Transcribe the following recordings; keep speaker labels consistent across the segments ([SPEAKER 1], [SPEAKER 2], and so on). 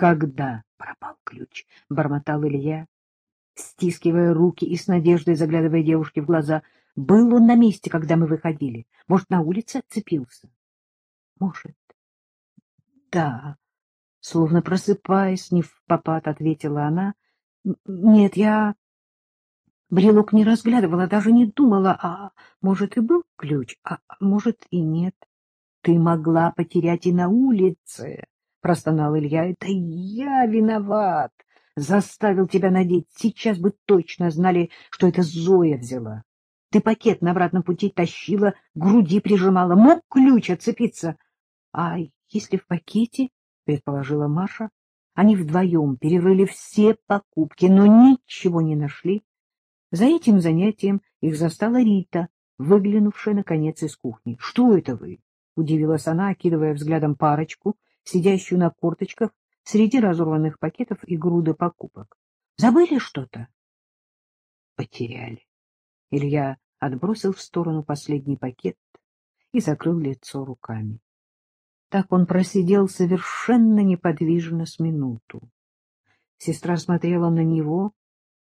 [SPEAKER 1] Когда пропал ключ? — бормотал Илья, стискивая руки и с надеждой заглядывая девушке в глаза. Был он на месте, когда мы выходили? Может, на улице отцепился? Может. Да. Словно просыпаясь, не в попад, ответила она. Нет, я брелок не разглядывала, даже не думала, а может и был ключ, а может и нет. Ты могла потерять и на улице, простонал Илья. Это я виноват. Заставил тебя надеть. Сейчас бы точно знали, что это Зоя взяла. Ты пакет на обратном пути тащила, груди прижимала. Мог ключ отцепиться. А если в пакете, предположила Маша, они вдвоем перерыли все покупки, но ничего не нашли. За этим занятием их застала Рита, выглянувшая, наконец, из кухни. — Что это вы? — удивилась она, окидывая взглядом парочку, сидящую на корточках среди разорванных пакетов и груды покупок. — Забыли что-то? — Потеряли. Илья отбросил в сторону последний пакет и закрыл лицо руками. Так он просидел совершенно неподвижно с минуту. Сестра смотрела на него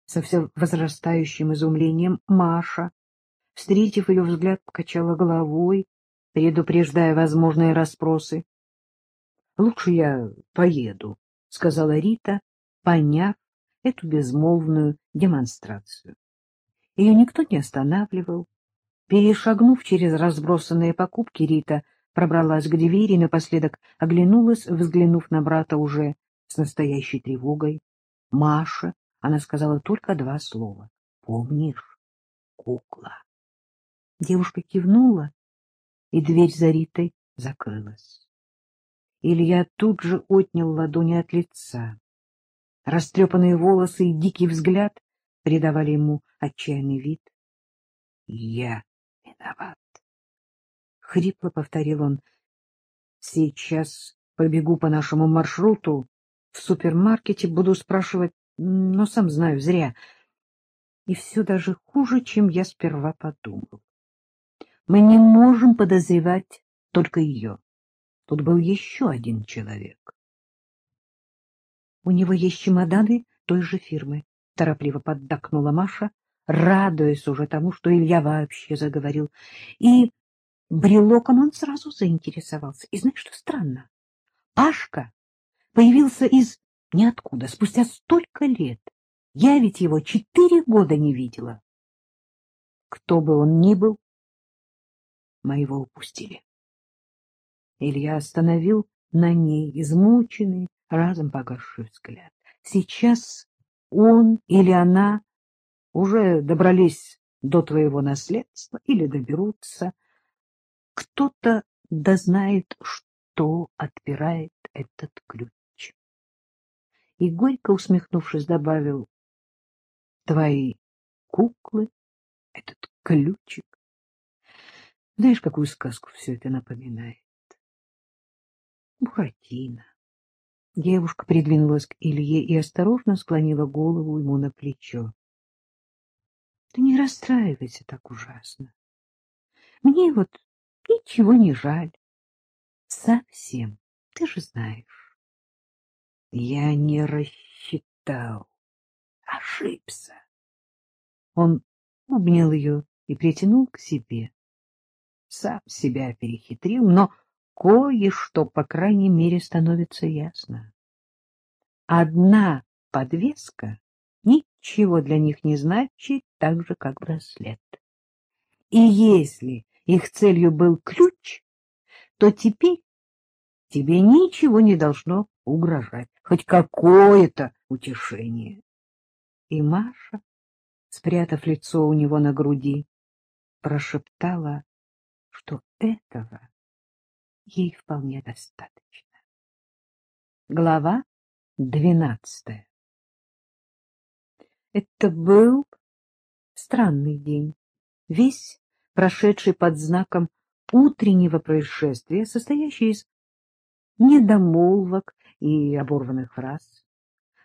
[SPEAKER 1] со все возрастающим изумлением. Маша, встретив ее взгляд, покачала головой, предупреждая возможные расспросы. — Лучше я поеду, — сказала Рита, поняв эту безмолвную демонстрацию. Ее никто не останавливал. Перешагнув через разбросанные покупки, Рита пробралась к двери и напоследок оглянулась, взглянув на брата уже с настоящей тревогой. — Маша, — она сказала только два слова. — Помнишь? Кукла. Девушка кивнула, и дверь за Ритой закрылась. Илья тут же отнял ладони от лица. Растрепанные волосы и дикий взгляд придавали ему отчаянный вид. — Я виноват. Хрипло повторил он. — Сейчас побегу по нашему маршруту. В супермаркете буду спрашивать, но сам знаю, зря. И все даже хуже, чем я сперва подумал. Мы не можем подозревать только ее. Тут был еще один человек. — У него есть чемоданы той же фирмы, — торопливо поддакнула Маша, радуясь уже тому, что Илья вообще заговорил. И брелоком он сразу заинтересовался. И знаешь, что странно? Пашка появился из ниоткуда, спустя столько лет. Я ведь его четыре года не видела. Кто бы он ни был, моего упустили. Илья остановил на ней измученный, разом погасший взгляд. Сейчас он или она уже добрались до твоего наследства или доберутся. Кто-то дознает, что отпирает этот ключ. И горько усмехнувшись, добавил, твои куклы, этот ключик. Знаешь, какую сказку все это напоминает? Буратино. Девушка придвинулась к Илье и осторожно склонила голову ему на плечо. — Ты не расстраивайся так ужасно. Мне вот ничего не жаль. Совсем, ты же знаешь. Я не рассчитал, ошибся. Он обнял ее и притянул к себе. Сам себя перехитрил, но кое-что, по крайней мере, становится ясно. Одна подвеска ничего для них не значит, так же, как браслет. И если их целью был ключ, то теперь тебе ничего не должно угрожать, хоть какое-то утешение. И Маша, спрятав лицо у него на груди, прошептала, что этого ей вполне достаточно. Глава двенадцатая Это был странный день, весь прошедший под знаком утреннего происшествия, состоящий из недомолвок и оборванных фраз.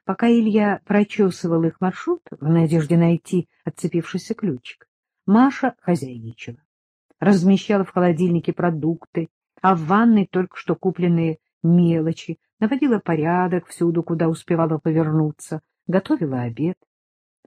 [SPEAKER 1] Пока Илья прочесывал их маршрут в надежде найти отцепившийся ключик, Маша хозяйничала, размещала в холодильнике продукты, а в ванной только что купленные мелочи, наводила порядок всюду, куда успевала повернуться, готовила обед.